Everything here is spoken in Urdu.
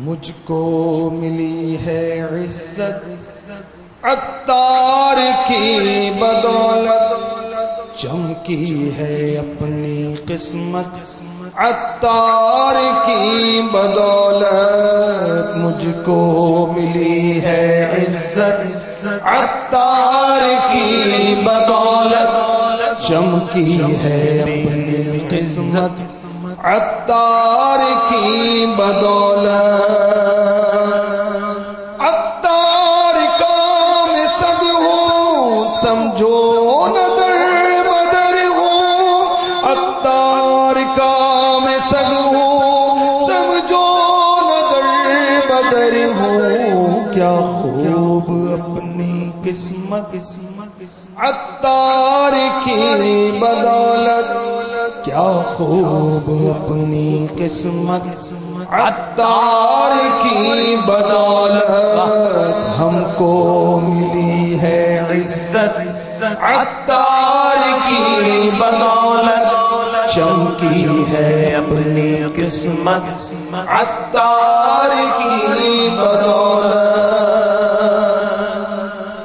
مجھ کو ملی ہے عزت، عطار کی بدولت۔ چمکی ہے اپنی قسمت، عطار کی بدولت۔ مجھ کو ملی ہے عزت، عطار کی بدولت۔ چمکی ہے اپنی قسمت، عطار کی بدولت۔ سمجھو نظر بدر ہوں عطار کا میں سد ہوں۔ سمجھو نظر بدر ہوں کیا خوب اپنی قسمت۔ عطار کی بدولت، کیا خوب اپنی قسمت۔ عطار کی بدولت ہم کو ملی ہے۔ عزت عطار کی بدولت چمکی ہے اپنی قسمت عطار